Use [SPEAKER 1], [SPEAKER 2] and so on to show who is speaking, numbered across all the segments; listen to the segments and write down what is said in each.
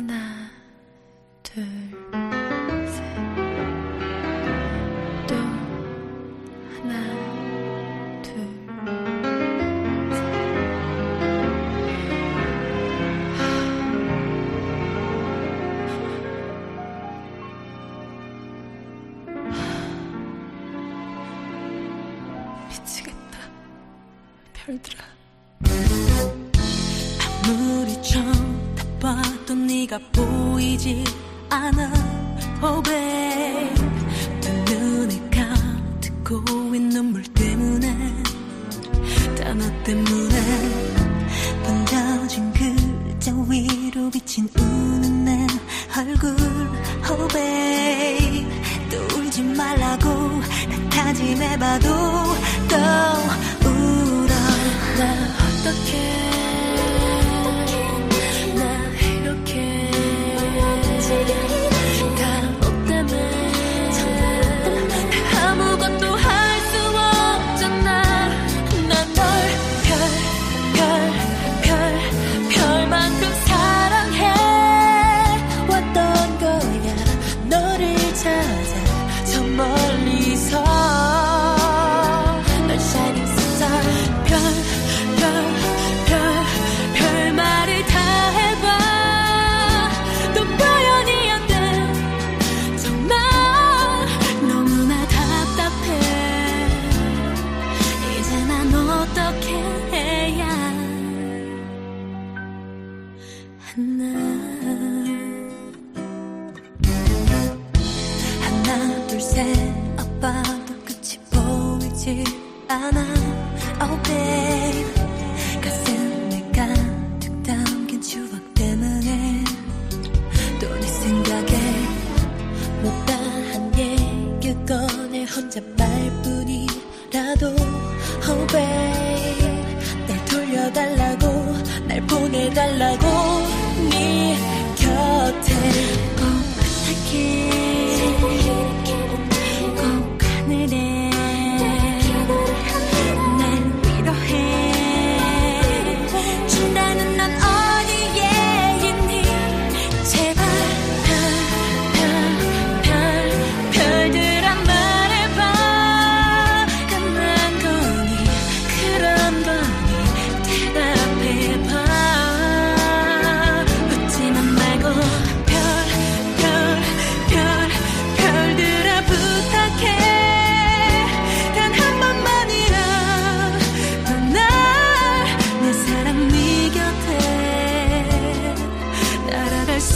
[SPEAKER 1] 하나, 둘, 셋. 또 하나, 둘, 셋. 미치겠다. 별들아.
[SPEAKER 2] 네가 보이지 않아. Oh babe 두 눈에 가득 고인 눈물 때문에 다 너 때문에 번져진 글자 위로 비친 우는 내 얼굴. Oh babe 또 울지 말라고 난 다짐해봐도
[SPEAKER 1] 찾아 저 멀리서 널 shining star 별, 별, 별, 별 말을 다 해봐. 또 표현이 안 돼. 정말 너무나 답답해. 이제 난 어떻게 해야 하나
[SPEAKER 2] 보이지 않아. Oh babe. 가슴에 가득 담긴 추억 때문에 또 네 생각에
[SPEAKER 1] 못다한 얘기 꺼내 혼자 말뿐이라도. Oh babe. 날 돌려달라고 날 보내달라고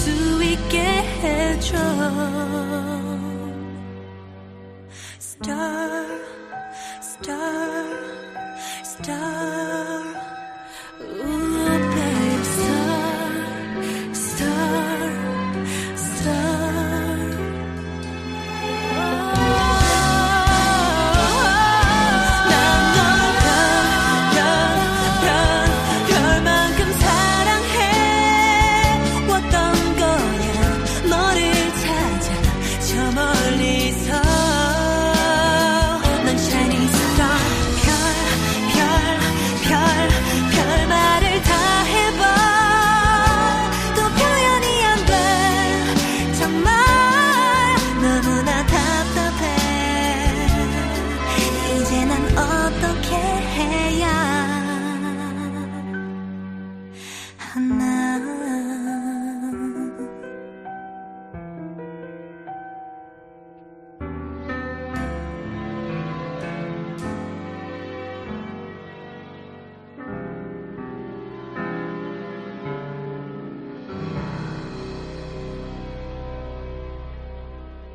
[SPEAKER 1] 수 있게 해줘
[SPEAKER 2] Star Star Star Ooh.